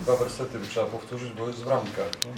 dwa wersety trzeba powtórzyć, bo jest w ramkach. Nie?